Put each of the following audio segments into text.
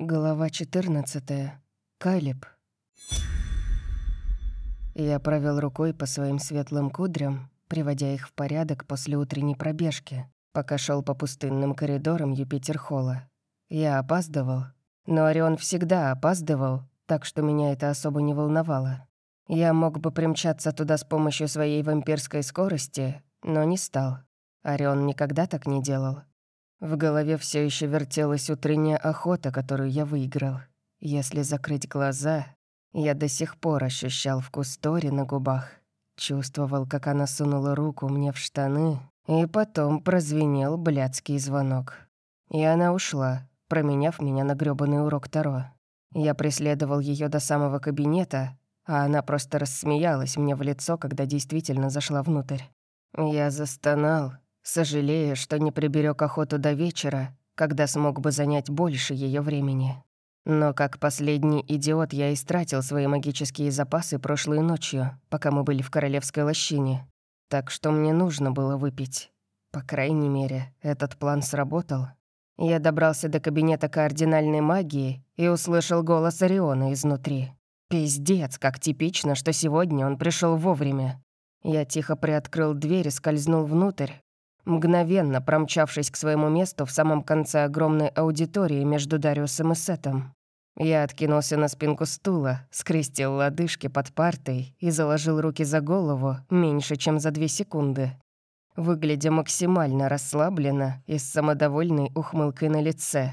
Глава 14. Калиб. Я провел рукой по своим светлым кудрям, приводя их в порядок после утренней пробежки, пока шел по пустынным коридорам Юпитер-холла. Я опаздывал, но Орион всегда опаздывал, так что меня это особо не волновало. Я мог бы примчаться туда с помощью своей вампирской скорости, но не стал. Орион никогда так не делал. В голове все еще вертелась утренняя охота, которую я выиграл. Если закрыть глаза, я до сих пор ощущал вкус Тори на губах. Чувствовал, как она сунула руку мне в штаны, и потом прозвенел блядский звонок. И она ушла, променяв меня на грёбаный урок Таро. Я преследовал ее до самого кабинета, а она просто рассмеялась мне в лицо, когда действительно зашла внутрь. Я застонал, сожалея, что не приберег охоту до вечера, когда смог бы занять больше ее времени. Но как последний идиот я истратил свои магические запасы прошлой ночью, пока мы были в Королевской лощине. Так что мне нужно было выпить. По крайней мере, этот план сработал. Я добрался до кабинета кардинальной магии и услышал голос Ориона изнутри. Пиздец, как типично, что сегодня он пришел вовремя. Я тихо приоткрыл дверь и скользнул внутрь, мгновенно промчавшись к своему месту в самом конце огромной аудитории между Дариусом и Сетом. Я откинулся на спинку стула, скрестил лодыжки под партой и заложил руки за голову меньше, чем за две секунды, выглядя максимально расслабленно и с самодовольной ухмылкой на лице.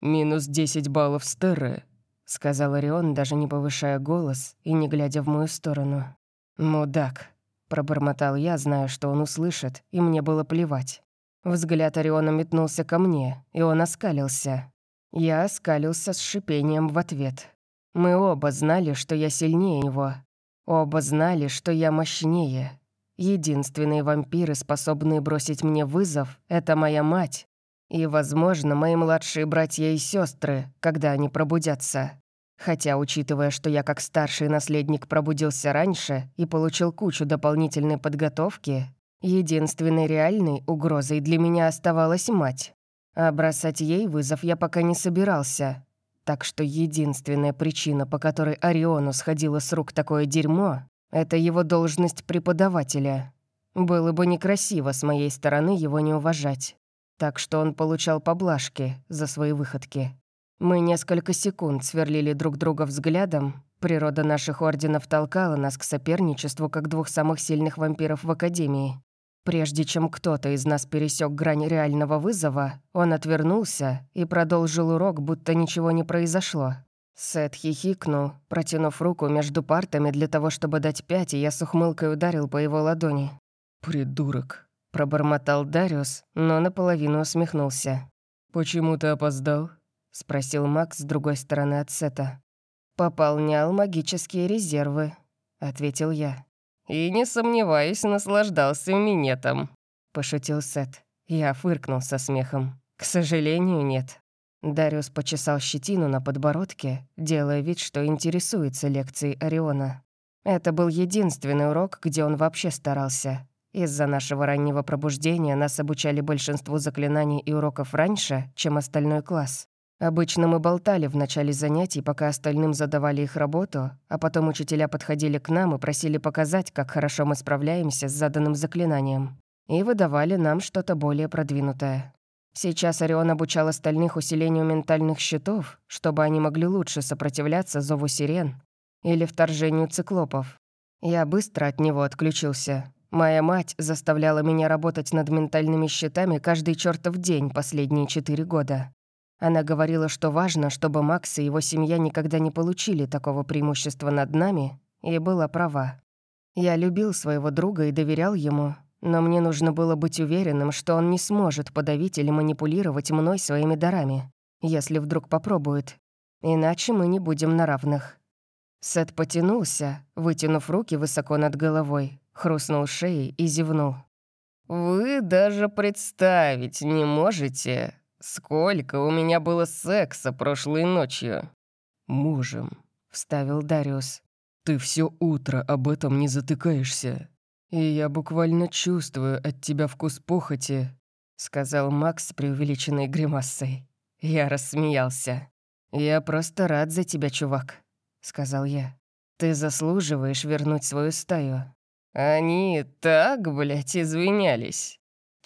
«Минус десять баллов стеры», — сказал Орион, даже не повышая голос и не глядя в мою сторону. «Мудак», Пробормотал я, зная, что он услышит, и мне было плевать. Взгляд Ориона метнулся ко мне, и он оскалился. Я оскалился с шипением в ответ. Мы оба знали, что я сильнее его. Оба знали, что я мощнее. Единственные вампиры, способные бросить мне вызов, — это моя мать. И, возможно, мои младшие братья и сестры, когда они пробудятся. Хотя, учитывая, что я как старший наследник пробудился раньше и получил кучу дополнительной подготовки, единственной реальной угрозой для меня оставалась мать. А бросать ей вызов я пока не собирался. Так что единственная причина, по которой Ориону сходило с рук такое дерьмо, это его должность преподавателя. Было бы некрасиво с моей стороны его не уважать. Так что он получал поблажки за свои выходки. Мы несколько секунд сверлили друг друга взглядом. Природа наших орденов толкала нас к соперничеству как двух самых сильных вампиров в Академии. Прежде чем кто-то из нас пересек грань реального вызова, он отвернулся и продолжил урок, будто ничего не произошло. Сет хихикнул, протянув руку между партами для того, чтобы дать пять, и я с ухмылкой ударил по его ладони. «Придурок», — пробормотал Дариус, но наполовину усмехнулся. «Почему ты опоздал?» — спросил Макс с другой стороны от Сета. «Пополнял магические резервы», — ответил я. «И, не сомневаюсь, наслаждался минетом», — пошутил Сет. Я фыркнул со смехом. «К сожалению, нет». Дариус почесал щетину на подбородке, делая вид, что интересуется лекцией Ориона. Это был единственный урок, где он вообще старался. Из-за нашего раннего пробуждения нас обучали большинству заклинаний и уроков раньше, чем остальной класс. Обычно мы болтали в начале занятий, пока остальным задавали их работу, а потом учителя подходили к нам и просили показать, как хорошо мы справляемся с заданным заклинанием. И выдавали нам что-то более продвинутое. Сейчас Орион обучал остальных усилению ментальных щитов, чтобы они могли лучше сопротивляться зову сирен или вторжению циклопов. Я быстро от него отключился. Моя мать заставляла меня работать над ментальными щитами каждый чертов день последние четыре года. Она говорила, что важно, чтобы Макс и его семья никогда не получили такого преимущества над нами, и была права. Я любил своего друга и доверял ему, но мне нужно было быть уверенным, что он не сможет подавить или манипулировать мной своими дарами, если вдруг попробует. Иначе мы не будем на равных. Сет потянулся, вытянув руки высоко над головой, хрустнул шеей и зевнул. «Вы даже представить не можете, «Сколько у меня было секса прошлой ночью?» «Мужем», — вставил Дариус. «Ты все утро об этом не затыкаешься. И я буквально чувствую от тебя вкус похоти», — сказал Макс с преувеличенной гримасой. Я рассмеялся. «Я просто рад за тебя, чувак», — сказал я. «Ты заслуживаешь вернуть свою стаю». Они так, блядь, извинялись.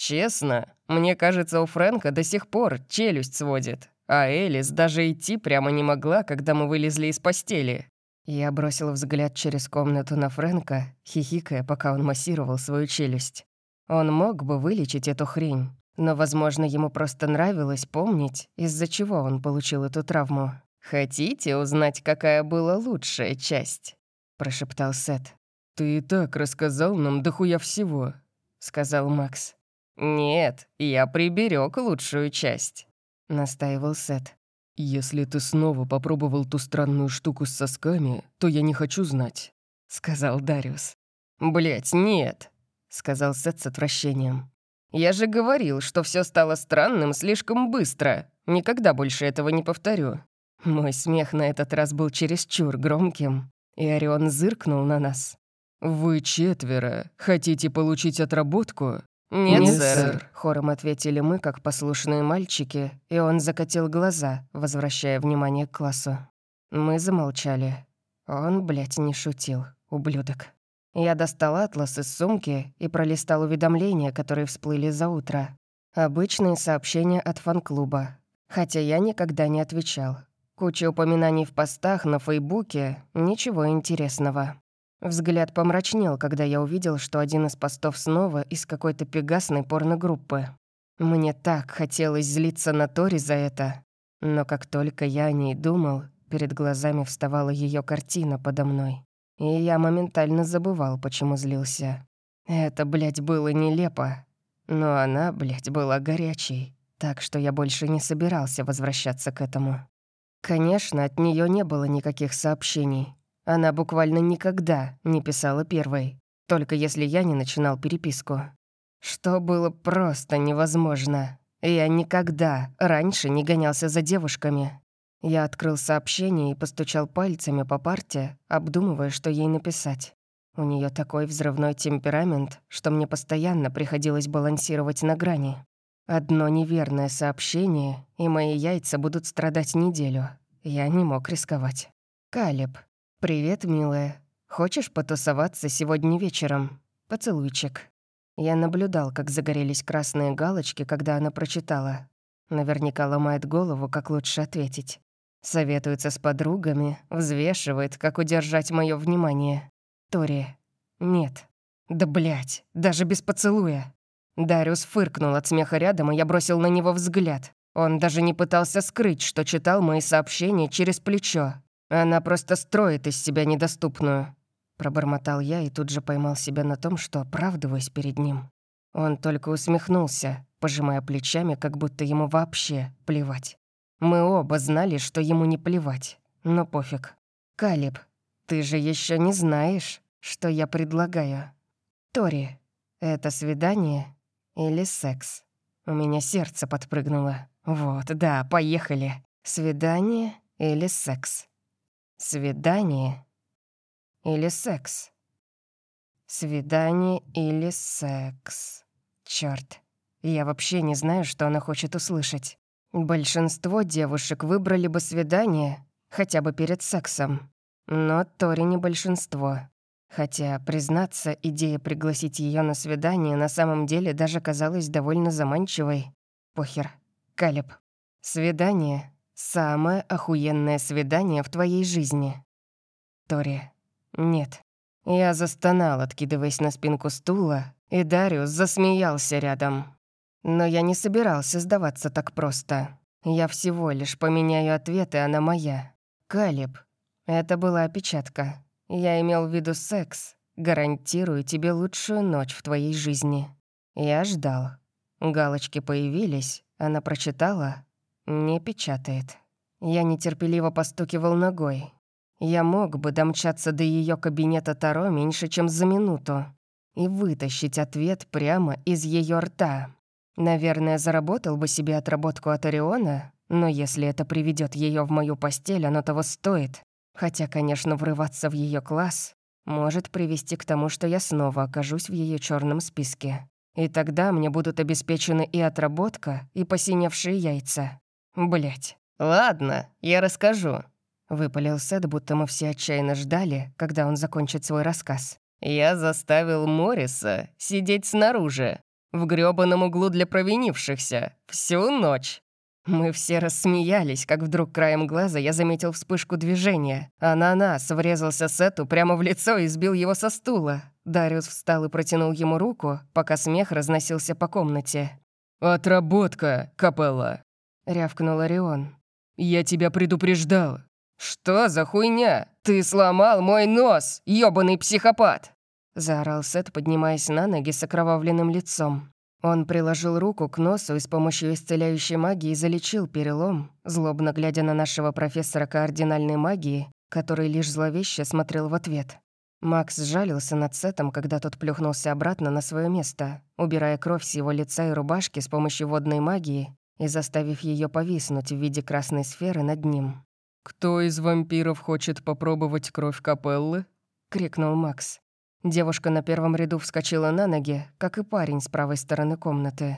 Честно, мне кажется, у Фрэнка до сих пор челюсть сводит. А Элис даже идти прямо не могла, когда мы вылезли из постели. Я бросил взгляд через комнату на Фрэнка, хихикая, пока он массировал свою челюсть. Он мог бы вылечить эту хрень, но, возможно, ему просто нравилось помнить, из-за чего он получил эту травму. «Хотите узнать, какая была лучшая часть?» — прошептал Сет. «Ты и так рассказал нам дохуя всего», — сказал Макс. «Нет, я приберег лучшую часть», — настаивал Сет. «Если ты снова попробовал ту странную штуку с сосками, то я не хочу знать», — сказал Дариус. Блять, нет», — сказал Сет с отвращением. «Я же говорил, что все стало странным слишком быстро. Никогда больше этого не повторю». Мой смех на этот раз был чересчур громким, и Орион зыркнул на нас. «Вы четверо. Хотите получить отработку? «Нет, Нет сэр. сэр», — хором ответили мы, как послушные мальчики, и он закатил глаза, возвращая внимание к классу. Мы замолчали. Он, блядь, не шутил, ублюдок. Я достал атлас из сумки и пролистал уведомления, которые всплыли за утро. Обычные сообщения от фан-клуба. Хотя я никогда не отвечал. Куча упоминаний в постах на Фейбуке, ничего интересного. Взгляд помрачнел, когда я увидел, что один из постов снова из какой-то пегасной порногруппы. Мне так хотелось злиться на Тори за это. Но как только я о ней думал, перед глазами вставала ее картина подо мной. И я моментально забывал, почему злился. Это, блядь, было нелепо. Но она, блядь, была горячей. Так что я больше не собирался возвращаться к этому. Конечно, от нее не было никаких сообщений. Она буквально никогда не писала первой, только если я не начинал переписку. Что было просто невозможно. Я никогда раньше не гонялся за девушками. Я открыл сообщение и постучал пальцами по парте, обдумывая, что ей написать. У нее такой взрывной темперамент, что мне постоянно приходилось балансировать на грани. Одно неверное сообщение, и мои яйца будут страдать неделю. Я не мог рисковать. Калиб, «Привет, милая. Хочешь потусоваться сегодня вечером? Поцелуйчик». Я наблюдал, как загорелись красные галочки, когда она прочитала. Наверняка ломает голову, как лучше ответить. Советуется с подругами, взвешивает, как удержать мое внимание. Тори. Нет. Да блять, даже без поцелуя. Дариус фыркнул от смеха рядом, и я бросил на него взгляд. Он даже не пытался скрыть, что читал мои сообщения через плечо. «Она просто строит из себя недоступную», — пробормотал я и тут же поймал себя на том, что оправдываюсь перед ним. Он только усмехнулся, пожимая плечами, как будто ему вообще плевать. Мы оба знали, что ему не плевать, но пофиг. «Калиб, ты же еще не знаешь, что я предлагаю. Тори, это свидание или секс?» У меня сердце подпрыгнуло. «Вот, да, поехали. Свидание или секс?» Свидание или секс? Свидание или секс? Чёрт, я вообще не знаю, что она хочет услышать. Большинство девушек выбрали бы свидание хотя бы перед сексом. Но Тори не большинство. Хотя, признаться, идея пригласить ее на свидание на самом деле даже казалась довольно заманчивой. Похер. Калеб. Свидание Самое охуенное свидание в твоей жизни. Тори. Нет. Я застонал, откидываясь на спинку стула, и Дариус засмеялся рядом. Но я не собирался сдаваться так просто. Я всего лишь поменяю ответ, и она моя. Калиб. Это была опечатка. Я имел в виду секс. Гарантирую тебе лучшую ночь в твоей жизни. Я ждал. Галочки появились, она прочитала, не печатает. Я нетерпеливо постукивал ногой. Я мог бы домчаться до ее кабинета Таро меньше, чем за минуту и вытащить ответ прямо из ее рта. Наверное, заработал бы себе отработку от Ориона, но если это приведет ее в мою постель, оно того стоит. Хотя, конечно, врываться в ее класс может привести к тому, что я снова окажусь в ее черном списке. И тогда мне будут обеспечены и отработка, и посиневшие яйца. Блять, «Ладно, я расскажу», — выпалил Сет, будто мы все отчаянно ждали, когда он закончит свой рассказ. «Я заставил Морриса сидеть снаружи, в грёбаном углу для провинившихся, всю ночь. Мы все рассмеялись, как вдруг краем глаза я заметил вспышку движения. Ананас врезался Сету прямо в лицо и сбил его со стула. Дариус встал и протянул ему руку, пока смех разносился по комнате. «Отработка, капелла!» — рявкнул Орион. «Я тебя предупреждал!» «Что за хуйня? Ты сломал мой нос, ёбаный психопат!» Заорал Сет, поднимаясь на ноги с окровавленным лицом. Он приложил руку к носу и с помощью исцеляющей магии залечил перелом, злобно глядя на нашего профессора координальной магии, который лишь зловеще смотрел в ответ. Макс сжалился над Сетом, когда тот плюхнулся обратно на свое место, убирая кровь с его лица и рубашки с помощью водной магии и заставив ее повиснуть в виде красной сферы над ним. «Кто из вампиров хочет попробовать кровь капеллы?» — крикнул Макс. Девушка на первом ряду вскочила на ноги, как и парень с правой стороны комнаты.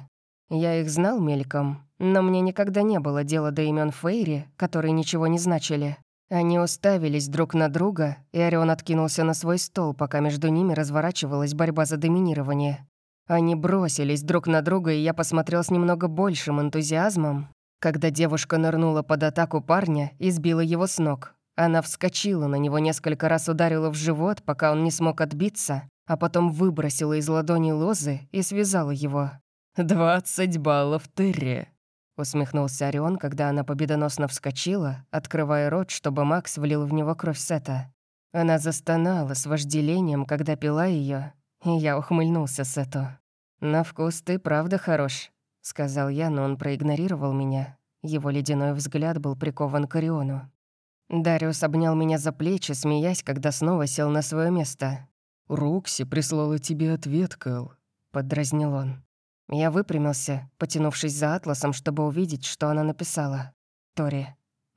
Я их знал мельком, но мне никогда не было дела до имен Фейри, которые ничего не значили. Они уставились друг на друга, и Орион откинулся на свой стол, пока между ними разворачивалась борьба за доминирование. Они бросились друг на друга, и я посмотрел с немного большим энтузиазмом, когда девушка нырнула под атаку парня и сбила его с ног. Она вскочила на него, несколько раз ударила в живот, пока он не смог отбиться, а потом выбросила из ладони лозы и связала его. «Двадцать баллов Терри», — усмехнулся Орион, когда она победоносно вскочила, открывая рот, чтобы Макс влил в него кровь Сета. Она застонала с вожделением, когда пила ее, я ухмыльнулся Сету. «На вкус ты правда хорош», — сказал я, но он проигнорировал меня. Его ледяной взгляд был прикован к Ориону. Дариус обнял меня за плечи, смеясь, когда снова сел на свое место. «Рокси прислала тебе ответ, Кэл», — подразнил он. Я выпрямился, потянувшись за атласом, чтобы увидеть, что она написала. «Тори,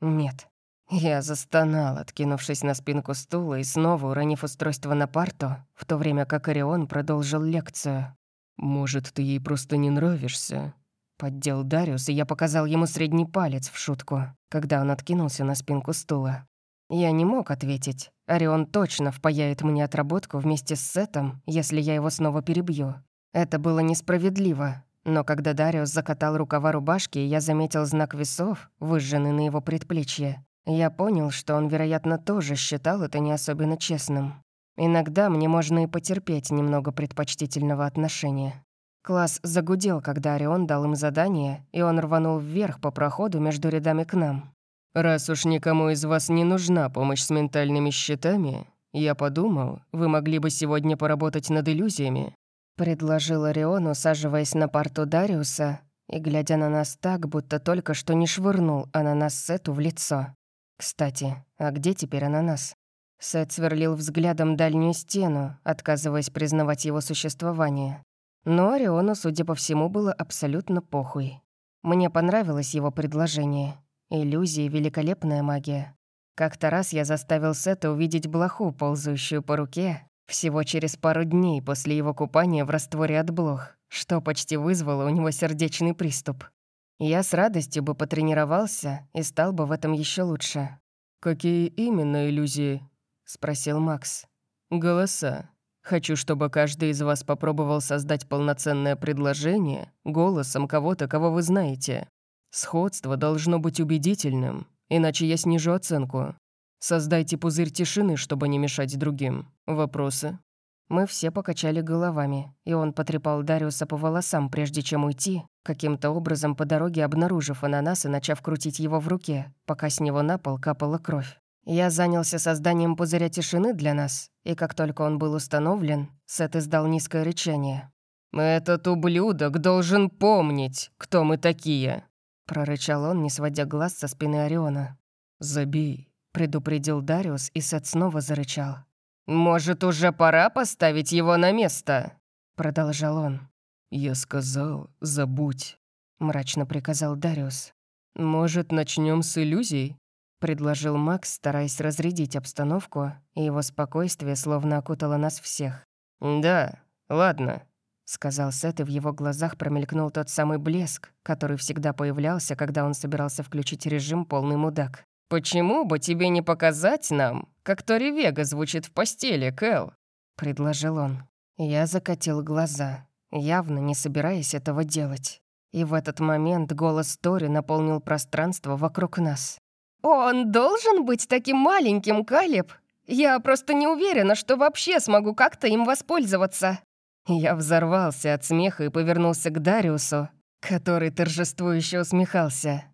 нет». Я застонал, откинувшись на спинку стула и снова уронив устройство на парту, в то время как Орион продолжил лекцию. «Может, ты ей просто не нравишься?» Поддел Дариус, и я показал ему средний палец в шутку, когда он откинулся на спинку стула. Я не мог ответить. Орион точно впаяет мне отработку вместе с Сетом, если я его снова перебью. Это было несправедливо. Но когда Дариус закатал рукава рубашки, я заметил знак весов, выжженный на его предплечье, я понял, что он, вероятно, тоже считал это не особенно честным. Иногда мне можно и потерпеть немного предпочтительного отношения. Класс загудел, когда Орион дал им задание, и он рванул вверх по проходу между рядами к нам. «Раз уж никому из вас не нужна помощь с ментальными щитами, я подумал, вы могли бы сегодня поработать над иллюзиями», предложил Орион, усаживаясь на парту Дариуса и глядя на нас так, будто только что не швырнул ананас Сету в лицо. «Кстати, а где теперь ананас?» Сет сверлил взглядом дальнюю стену, отказываясь признавать его существование. Но Ориону, судя по всему, было абсолютно похуй. Мне понравилось его предложение. Иллюзии — великолепная магия. Как-то раз я заставил Сета увидеть блоху, ползающую по руке, всего через пару дней после его купания в растворе от блох, что почти вызвало у него сердечный приступ. Я с радостью бы потренировался и стал бы в этом еще лучше. «Какие именно иллюзии?» — спросил Макс. «Голоса. Хочу, чтобы каждый из вас попробовал создать полноценное предложение голосом кого-то, кого вы знаете. Сходство должно быть убедительным, иначе я снижу оценку. Создайте пузырь тишины, чтобы не мешать другим. Вопросы?» Мы все покачали головами, и он потрепал Дариуса по волосам, прежде чем уйти, каким-то образом по дороге обнаружив ананас и начав крутить его в руке, пока с него на пол капала кровь. Я занялся созданием пузыря тишины для нас, и как только он был установлен, Сет издал низкое рычание. «Этот ублюдок должен помнить, кто мы такие!» Прорычал он, не сводя глаз со спины Ориона. «Забей», — предупредил Дариус, и Сет снова зарычал. «Может, уже пора поставить его на место?» Продолжал он. «Я сказал, забудь», — мрачно приказал Дариус. «Может, начнем с иллюзий?» — предложил Макс, стараясь разрядить обстановку, и его спокойствие словно окутало нас всех. «Да, ладно», — сказал Сет, и в его глазах промелькнул тот самый блеск, который всегда появлялся, когда он собирался включить режим «полный мудак». «Почему бы тебе не показать нам, как Тори Вега звучит в постели, Кэл?» — предложил он. Я закатил глаза, явно не собираясь этого делать. И в этот момент голос Тори наполнил пространство вокруг нас. «Он должен быть таким маленьким, Калеб? Я просто не уверена, что вообще смогу как-то им воспользоваться». Я взорвался от смеха и повернулся к Дариусу, который торжествующе усмехался.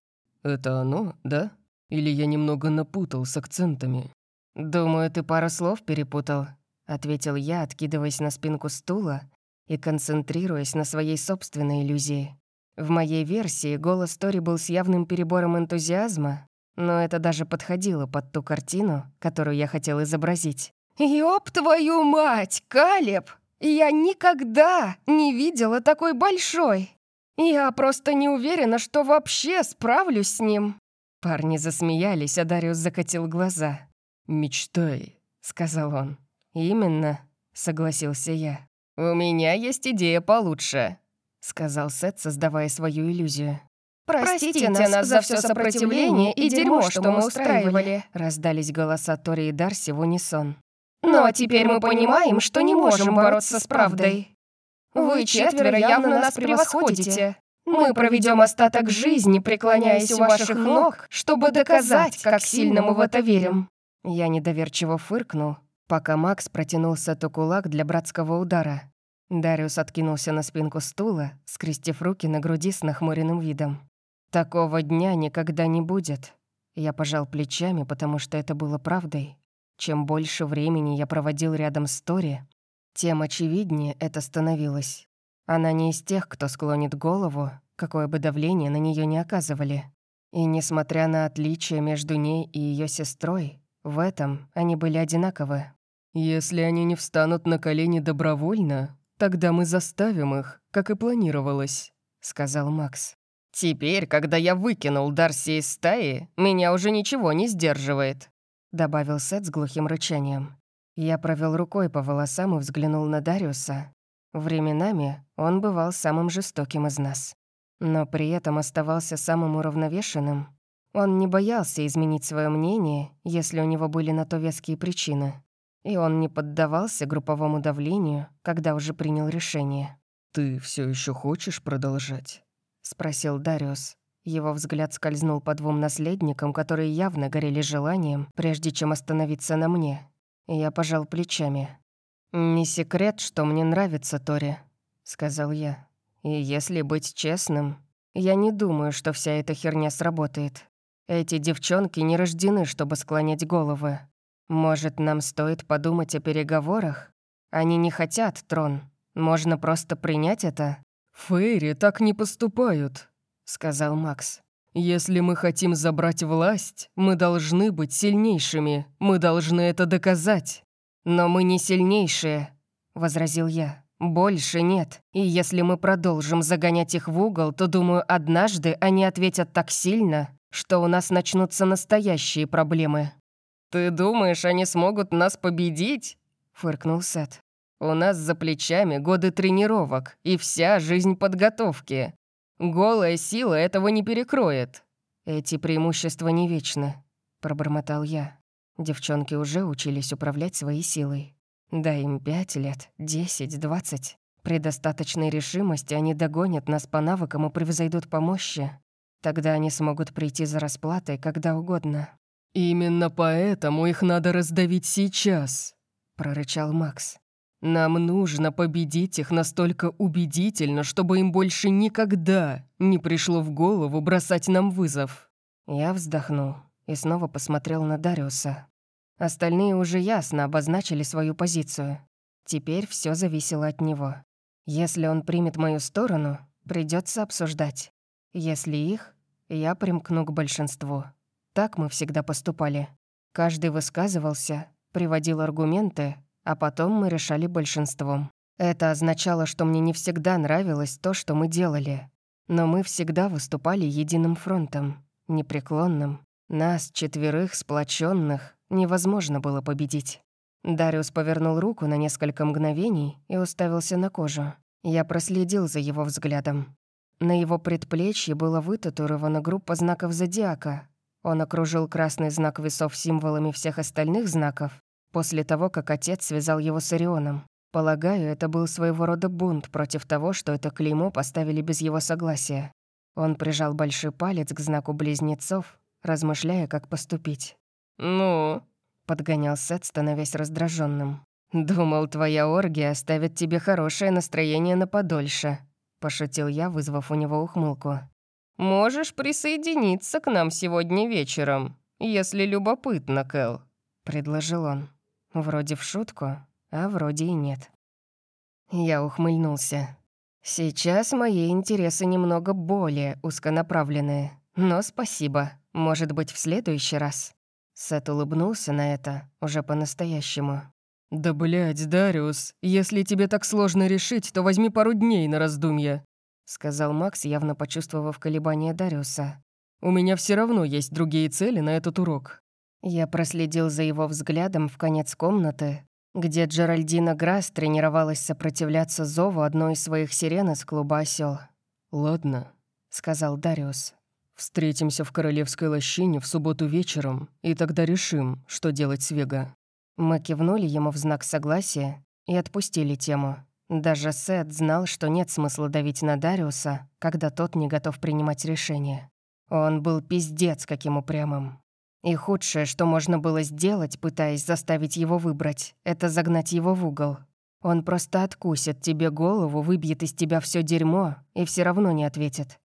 «Это оно, да? Или я немного напутал с акцентами?» «Думаю, ты пару слов перепутал», — ответил я, откидываясь на спинку стула и концентрируясь на своей собственной иллюзии. В моей версии голос Тори был с явным перебором энтузиазма, но это даже подходило под ту картину, которую я хотел изобразить. «Ёб твою мать, Калеб! Я никогда не видела такой большой! Я просто не уверена, что вообще справлюсь с ним!» Парни засмеялись, а Дариус закатил глаза. «Мечтай», — сказал он. «Именно», — согласился я. «У меня есть идея получше», — сказал Сет, создавая свою иллюзию. «Простите, Простите нас, за все сопротивление и дерьмо, что мы устраивали», раздались голоса Тори и Дарси в унисон. «Но теперь мы понимаем, что не можем бороться с правдой. Вы четверо явно нас превосходите. Мы проведем остаток жизни, преклоняясь у ваших ног, чтобы доказать, как сильно мы в это верим». Я недоверчиво фыркнул, пока Макс протянул Сету кулак для братского удара. Дариус откинулся на спинку стула, скрестив руки на груди с нахмуренным видом. Такого дня никогда не будет. Я пожал плечами, потому что это было правдой. Чем больше времени я проводил рядом с Тори, тем очевиднее это становилось. Она не из тех, кто склонит голову, какое бы давление на нее не оказывали. И несмотря на отличия между ней и ее сестрой, в этом они были одинаковы. «Если они не встанут на колени добровольно, тогда мы заставим их, как и планировалось», — сказал Макс. «Теперь, когда я выкинул Дарси из стаи, меня уже ничего не сдерживает», — добавил Сет с глухим рычанием. Я провел рукой по волосам и взглянул на Дариуса. Временами он бывал самым жестоким из нас. Но при этом оставался самым уравновешенным. Он не боялся изменить свое мнение, если у него были на то веские причины. И он не поддавался групповому давлению, когда уже принял решение. «Ты все еще хочешь продолжать?» — спросил Дариус. Его взгляд скользнул по двум наследникам, которые явно горели желанием, прежде чем остановиться на мне. Я пожал плечами. «Не секрет, что мне нравится Тори», — сказал я. «И если быть честным, я не думаю, что вся эта херня сработает. Эти девчонки не рождены, чтобы склонять головы. Может, нам стоит подумать о переговорах? Они не хотят трон. Можно просто принять это?» «Фейри так не поступают», — сказал Макс. «Если мы хотим забрать власть, мы должны быть сильнейшими, мы должны это доказать». «Но мы не сильнейшие», — возразил я. «Больше нет. И если мы продолжим загонять их в угол, то, думаю, однажды они ответят так сильно, что у нас начнутся настоящие проблемы». «Ты думаешь, они смогут нас победить?» — фыркнул Сет. У нас за плечами годы тренировок и вся жизнь подготовки. Голая сила этого не перекроет». «Эти преимущества не вечны», — пробормотал я. Девчонки уже учились управлять своей силой. Дай им пять лет, десять, двадцать. При достаточной решимости они догонят нас по навыкам и превзойдут по мощи. Тогда они смогут прийти за расплатой когда угодно. «Именно поэтому их надо раздавить сейчас», — прорычал Макс. Нам нужно победить их настолько убедительно, чтобы им больше никогда не пришло в голову бросать нам вызов». Я вздохнул и снова посмотрел на Дариуса. Остальные уже ясно обозначили свою позицию. Теперь все зависело от него. Если он примет мою сторону, придется обсуждать. Если их, я примкну к большинству. Так мы всегда поступали. Каждый высказывался, приводил аргументы, а потом мы решали большинством. Это означало, что мне не всегда нравилось то, что мы делали. Но мы всегда выступали единым фронтом, непреклонным. Нас, четверых, сплоченных, невозможно было победить. Дариус повернул руку на несколько мгновений и уставился на кожу. Я проследил за его взглядом. На его предплечье была вытатуирована группа знаков зодиака. Он окружил красный знак весов символами всех остальных знаков после того, как отец связал его с Орионом. Полагаю, это был своего рода бунт против того, что это клеймо поставили без его согласия. Он прижал большой палец к знаку близнецов, размышляя, как поступить. «Ну?» — подгонял Сет, становясь раздраженным. «Думал, твоя оргия оставит тебе хорошее настроение на подольше», — пошутил я, вызвав у него ухмылку. «Можешь присоединиться к нам сегодня вечером, если любопытно, Кэл», — предложил он. Вроде в шутку, а вроде и нет. Я ухмыльнулся. Сейчас мои интересы немного более узконаправленные, но спасибо, может быть, в следующий раз. Сет улыбнулся на это уже по-настоящему. «Да блядь, Дариус, если тебе так сложно решить, то возьми пару дней на раздумье», сказал Макс, явно почувствовав колебания Дариуса. «У меня все равно есть другие цели на этот урок». Я проследил за его взглядом в конец комнаты, где Джеральдина Грасс тренировалась сопротивляться зову одной из своих сирен из клуба «Осёл». «Ладно», — сказал Дариус. «Встретимся в Королевской лощине в субботу вечером, и тогда решим, что делать с Вега». Мы кивнули ему в знак согласия и отпустили тему. Даже Сет знал, что нет смысла давить на Дариуса, когда тот не готов принимать решение. Он был пиздец каким упрямым. И худшее, что можно было сделать, пытаясь заставить его выбрать, это загнать его в угол. Он просто откусит тебе голову, выбьет из тебя все дерьмо и все равно не ответит.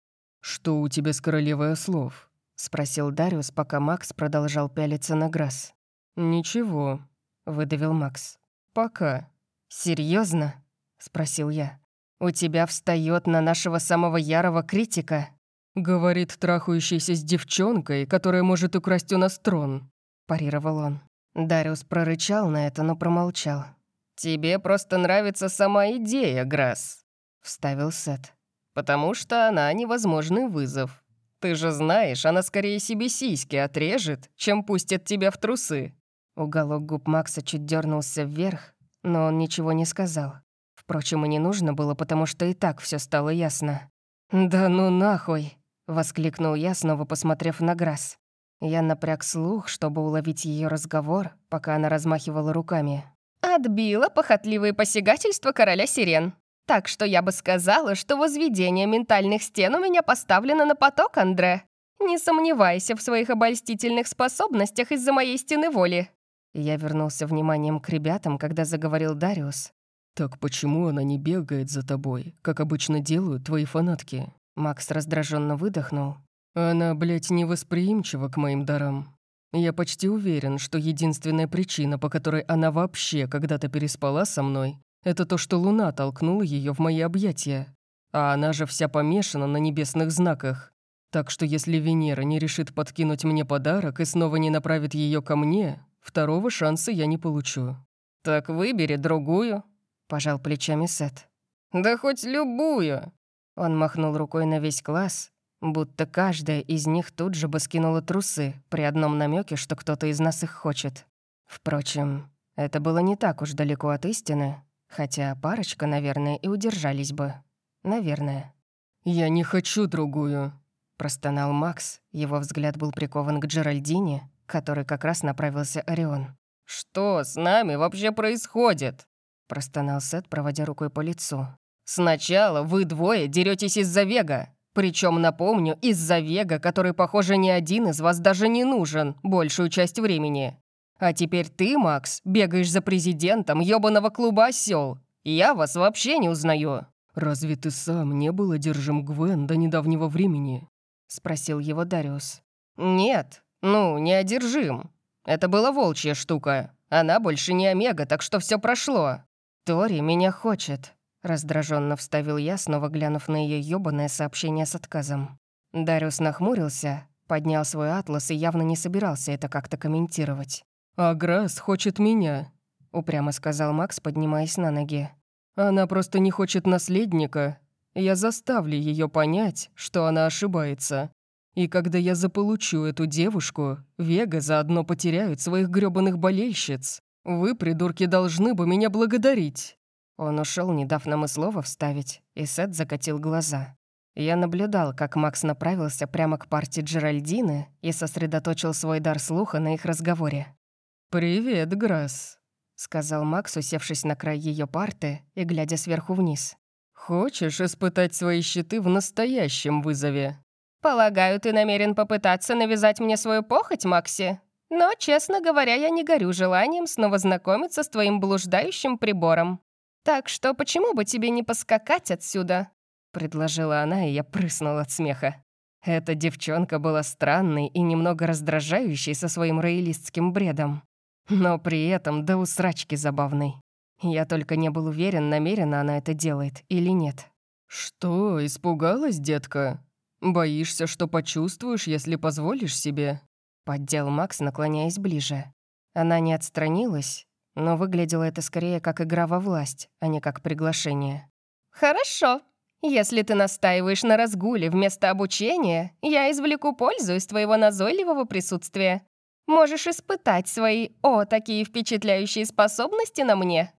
«Что у тебя с королевой ослов?» — спросил Дариус, пока Макс продолжал пялиться на Грасс. «Ничего», — выдавил Макс. «Пока». Серьезно? спросил я. «У тебя встает на нашего самого ярого критика?» «Говорит трахающийся с девчонкой, которая может украсть у нас трон», — парировал он. Дариус прорычал на это, но промолчал. «Тебе просто нравится сама идея, Грасс», — вставил Сет. «Потому что она невозможный вызов. Ты же знаешь, она скорее себе сиськи отрежет, чем пустит тебя в трусы». Уголок губ Макса чуть дернулся вверх, но он ничего не сказал. Впрочем, и не нужно было, потому что и так все стало ясно. «Да ну нахуй!» — воскликнул я, снова посмотрев на Грасс. Я напряг слух, чтобы уловить ее разговор, пока она размахивала руками. «Отбила похотливые посягательства короля сирен. Так что я бы сказала, что возведение ментальных стен у меня поставлено на поток, Андре. Не сомневайся в своих обольстительных способностях из-за моей стены воли». Я вернулся вниманием к ребятам, когда заговорил Дариус. «Так почему она не бегает за тобой, как обычно делают твои фанатки?» Макс раздраженно выдохнул. «Она, блядь, невосприимчива к моим дарам. Я почти уверен, что единственная причина, по которой она вообще когда-то переспала со мной, это то, что Луна толкнула ее в мои объятия. А она же вся помешана на небесных знаках. Так что если Венера не решит подкинуть мне подарок и снова не направит ее ко мне, второго шанса я не получу». «Так выбери другую», — пожал плечами Сет. «Да хоть любую», он махнул рукой на весь класс, будто каждая из них тут же бы скинула трусы при одном намеке, что кто-то из нас их хочет. Впрочем, это было не так уж далеко от истины, хотя парочка, наверное, и удержались бы. Наверное. «Я не хочу другую», — простонал Макс. Его взгляд был прикован к Джеральдине, который как раз направился Орион. «Что с нами вообще происходит?» — простонал Сет, проводя рукой по лицу. Сначала вы двое деретесь из-за Вега. Причем, напомню, из-за Вега, который, похоже, ни один из вас даже не нужен большую часть времени. А теперь ты, Макс, бегаешь за президентом ёбаного клуба «Осёл». Я вас вообще не узнаю». «Разве ты сам не был одержим Гвен до недавнего времени?» — спросил его Дариус. «Нет, ну, не одержим. Это была волчья штука. Она больше не Омега, так что все прошло». «Тори меня хочет», Раздраженно вставил я, снова глянув на ее ёбаное сообщение с отказом. Дариус нахмурился, поднял свой атлас и явно не собирался это как-то комментировать. «Аграс хочет меня», — упрямо сказал Макс, поднимаясь на ноги. «Она просто не хочет наследника. Я заставлю ее понять, что она ошибается. И когда я заполучу эту девушку, Вега заодно потеряют своих грёбаных болельщиц. Вы, придурки, должны бы меня благодарить». Он ушел, не дав нам и слова вставить, и Сет закатил глаза. Я наблюдал, как Макс направился прямо к партии Джеральдины и сосредоточил свой дар слуха на их разговоре. «Привет, Грасс», — сказал Макс, усевшись на край ее парты и глядя сверху вниз. «Хочешь испытать свои щиты в настоящем вызове?» «Полагаю, ты намерен попытаться навязать мне свою похоть, Макси? Но, честно говоря, я не горю желанием снова знакомиться с твоим блуждающим прибором. Так что почему бы тебе не поскакать отсюда?» предложила она, и я прыснул от смеха. Эта девчонка была странной и немного раздражающей со своим роялистским бредом, но при этом до усрачки забавной. Я только не был уверен, намеренно она это делает или нет. «Что, испугалась, детка? Боишься, что почувствуешь, если позволишь себе?» Поддел Макс, наклоняясь ближе. Она не отстранилась, но выглядело это скорее как игра во власть, а не как приглашение. «Хорошо», если ты настаиваешь на разгуле вместо обучения, я извлеку пользу из твоего назойливого присутствия. Можешь испытать свои, о, такие впечатляющие способности на мне».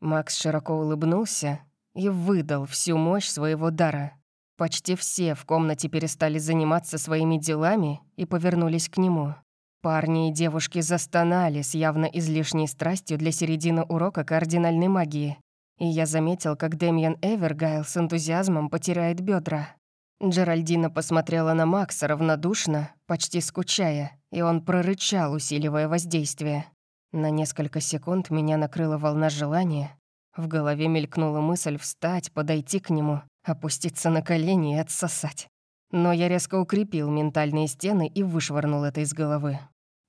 Макс широко улыбнулся и выдал всю мощь своего дара. Почти все в комнате перестали заниматься своими делами и повернулись к нему. Парни и девушки застонали с явно излишней страстью для середины урока кардинальной магии и я заметил, как Дэмиан Эвергайл с энтузиазмом потеряет бедра. Джеральдина посмотрела на Макса равнодушно, почти скучая, и он прорычал, усиливая воздействие. На несколько секунд меня накрыла волна желания. В голове мелькнула мысль встать, подойти к нему, опуститься на колени и отсосать. Но я резко укрепил ментальные стены и вышвырнул это из головы.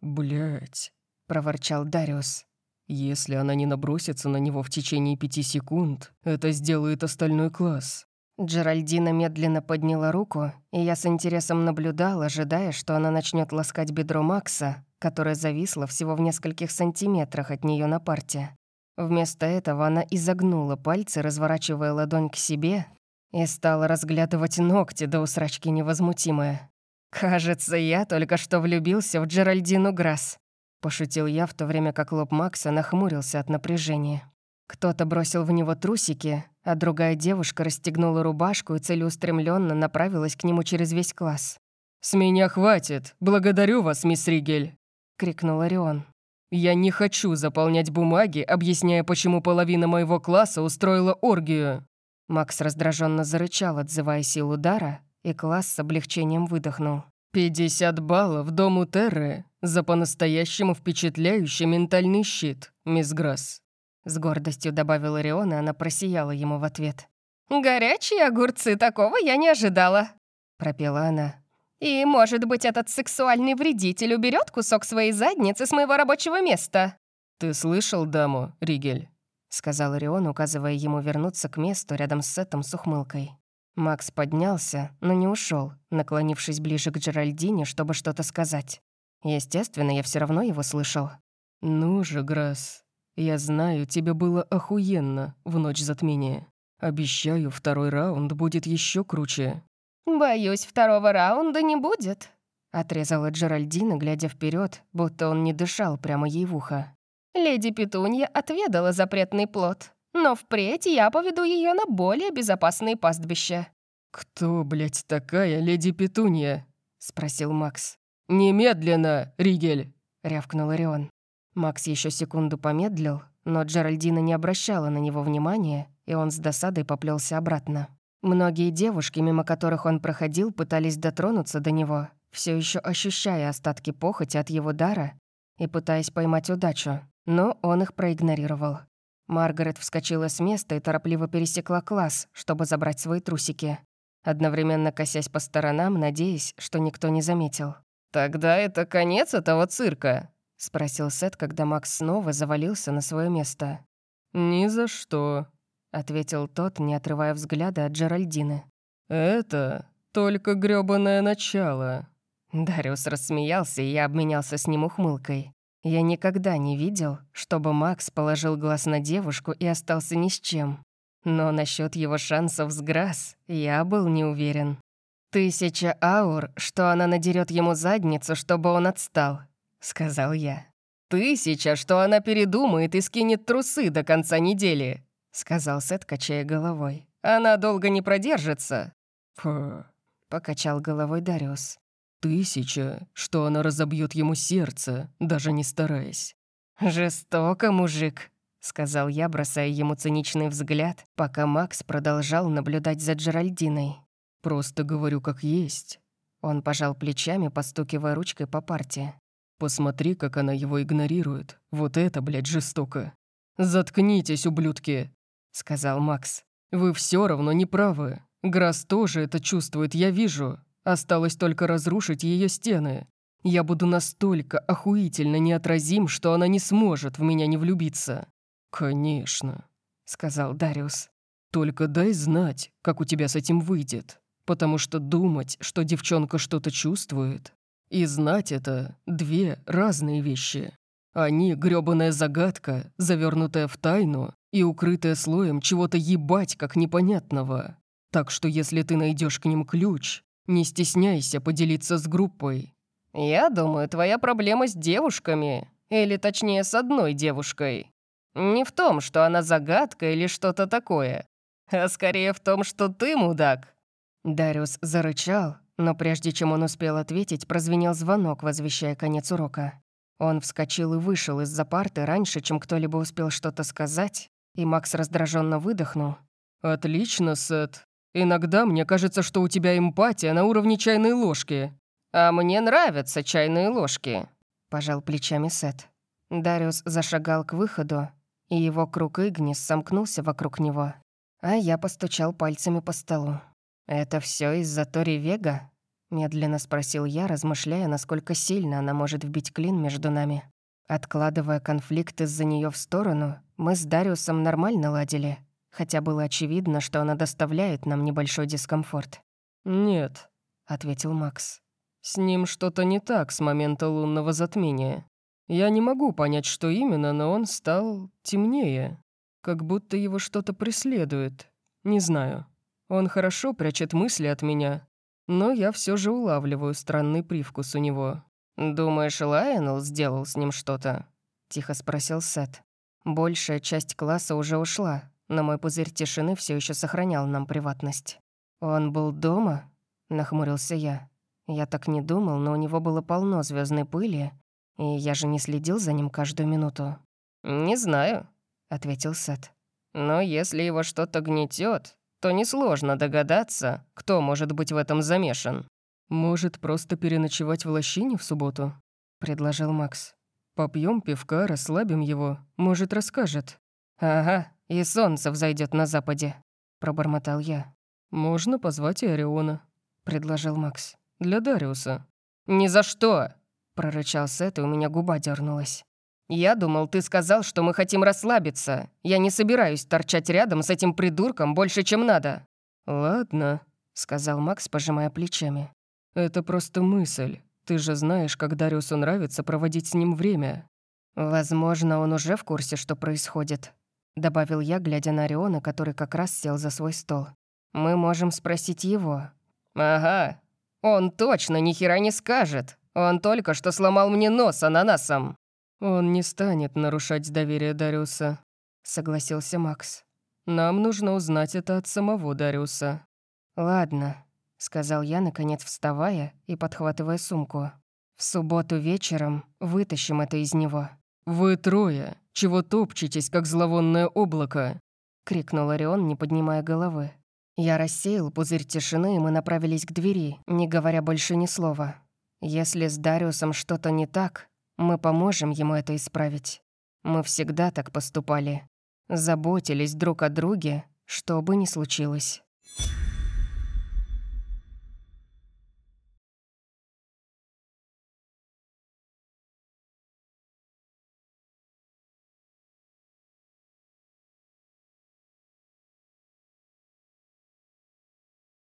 Блять, проворчал Дариус. Если она не набросится на него в течение пяти секунд, это сделает остальной класс. Джеральдина медленно подняла руку, и я с интересом наблюдал, ожидая, что она начнет ласкать бедро Макса, которое зависло всего в нескольких сантиметрах от нее на парте. Вместо этого она изогнула пальцы, разворачивая ладонь к себе, и стала разглядывать ногти до усрачки невозмутимая. «Кажется, я только что влюбился в Джеральдину Грасс. Пошутил я, в то время как лоб Макса нахмурился от напряжения. Кто-то бросил в него трусики, а другая девушка расстегнула рубашку и целеустремленно направилась к нему через весь класс. «С меня хватит! Благодарю вас, мисс Ригель!» — крикнул Орион. «Я не хочу заполнять бумаги, объясняя, почему половина моего класса устроила оргию». Макс раздраженно зарычал, отзывая силу удара, и класс с облегчением выдохнул. «50 баллов дому Терры за по-настоящему впечатляющий ментальный щит, мисс Грасс». С гордостью добавила Риона, она просияла ему в ответ. «Горячие огурцы, такого я не ожидала», — пропела она. «И, может быть, этот сексуальный вредитель уберет кусок своей задницы с моего рабочего места?» «Ты слышал даму, Ригель?» — сказал Рион, указывая ему вернуться к месту рядом с Сетом с ухмылкой. Макс поднялся, но не ушел, наклонившись ближе к Джеральдине, чтобы что-то сказать. Естественно, я все равно его слышал. «Ну же, Грасс, я знаю, тебе было охуенно в ночь затмения. Обещаю, второй раунд будет еще круче». «Боюсь, второго раунда не будет», — отрезала Джеральдина, глядя вперед, будто он не дышал прямо ей в ухо. «Леди Петунья отведала запретный плод, но впредь я поведу ее на более безопасные пастбища». «Кто, блядь, такая леди Петунья?» — спросил Макс. «Немедленно, Ригель!» — рявкнул Орион. Макс еще секунду помедлил, но Джеральдина не обращала на него внимания, и он с досадой поплелся обратно. Многие девушки, мимо которых он проходил, пытались дотронуться до него, все еще ощущая остатки похоти от его дара и пытаясь поймать удачу, но он их проигнорировал. Маргарет вскочила с места и торопливо пересекла класс, чтобы забрать свои трусики, одновременно косясь по сторонам, надеясь, что никто не заметил. «Тогда это конец этого цирка?» — спросил Сет, когда Макс снова завалился на свое место. «Ни за что», — ответил тот, не отрывая взгляда от Джеральдины. «Это только грёбаное начало». Дариус рассмеялся, и я обменялся с ним ухмылкой. Я никогда не видел, чтобы Макс положил глаз на девушку и остался ни с чем. Но насчет его шансов с Грасс я был не уверен. «Тысяча аур, что она надерет ему задницу, чтобы он отстал», — сказал я. «Тысяча, что она передумает и скинет трусы до конца недели», —— сказал Сет, качая головой. «Она долго не продержится». «Фу», — покачал головой Дариус. «Тысяча, что она разобьет ему сердце, даже не стараясь». «Жестоко, мужик», — сказал я, бросая ему циничный взгляд, пока Макс продолжал наблюдать за Джеральдиной. «Просто говорю как есть». Он пожал плечами, постукивая ручкой по парте. «Посмотри, как она его игнорирует. Вот это, блядь, жестоко». «Заткнитесь, ублюдки», — сказал Макс. «Вы все равно не правы. Грасс тоже это чувствует, я вижу. Осталось только разрушить ее стены. Я буду настолько охуительно неотразим, что она не сможет в меня не влюбиться». «Конечно», — сказал Дариус. «Только дай знать, как у тебя с этим выйдет. Потому что думать, что девчонка что-то чувствует, и знать это — две разные вещи. Они — грёбаная загадка, завернутая в тайну и укрытая слоем чего-то ебать как непонятного. Так что если ты найдешь к ним ключ, не стесняйся поделиться с группой. «Я думаю, твоя проблема с девушками. Или точнее, с одной девушкой. Не в том, что она загадка или что-то такое, а скорее в том, что ты мудак». Дариус зарычал, но прежде чем он успел ответить, прозвенел звонок, возвещая конец урока. Он вскочил и вышел из-за парты раньше, чем кто-либо успел что-то сказать, и Макс раздраженно выдохнул. «Отлично, Сет. Иногда мне кажется, что у тебя эмпатия на уровне чайной ложки. «А мне нравятся чайные ложки», — пожал плечами Сет. Дариус зашагал к выходу, и его круг Игнис сомкнулся вокруг него. А я постучал пальцами по столу. «Это все из-за Тори Вега?» — медленно спросил я, размышляя, насколько сильно она может вбить клин между нами. Откладывая конфликт из-за нее в сторону, мы с Дариусом нормально ладили, хотя было очевидно, что она доставляет нам небольшой дискомфорт. «Нет», — ответил Макс. С ним что-то не так с момента лунного затмения. Я не могу понять, что именно, но он стал темнее. Как будто его что-то преследует. Не знаю. Он хорошо прячет мысли от меня, но я все же улавливаю странный привкус у него. «Думаешь, Лайонел сделал с ним что-то?» — тихо спросил Сет. Большая часть класса уже ушла, но мой пузырь тишины все еще сохранял нам приватность. «Он был дома?» — нахмурился я. Я так не думал, но у него было полно звездной пыли, и я же не следил за ним каждую минуту. «Не знаю», — ответил Сет. «Но если его что-то гнетет, то несложно догадаться, кто может быть в этом замешан». «Может, просто переночевать в лощине в субботу?» — предложил Макс. Попьем пивка, расслабим его, может, расскажет». «Ага, и солнце взойдет на западе», — пробормотал я. «Можно позвать и Ориона», — предложил Макс для Дариуса». «Ни за что!» — прорычал Сет, и у меня губа дернулась. «Я думал, ты сказал, что мы хотим расслабиться. Я не собираюсь торчать рядом с этим придурком больше, чем надо». «Ладно», — сказал Макс, пожимая плечами. «Это просто мысль. Ты же знаешь, как Дариусу нравится проводить с ним время». «Возможно, он уже в курсе, что происходит», — добавил я, глядя на Ориона, который как раз сел за свой стол. «Мы можем спросить его». «Ага, «Он точно ни хера не скажет. Он только что сломал мне нос ананасом». «Он не станет нарушать доверие Дариуса», — согласился Макс. «Нам нужно узнать это от самого Дариуса». «Ладно», — сказал я, наконец вставая и подхватывая сумку. «В субботу вечером вытащим это из него». «Вы трое, чего топчетесь, как зловонное облако?» — крикнул Орион, не поднимая головы. Я рассеял пузырь тишины, и мы направились к двери, не говоря больше ни слова. Если с Дариусом что-то не так, мы поможем ему это исправить. Мы всегда так поступали. Заботились друг о друге, что бы ни случилось.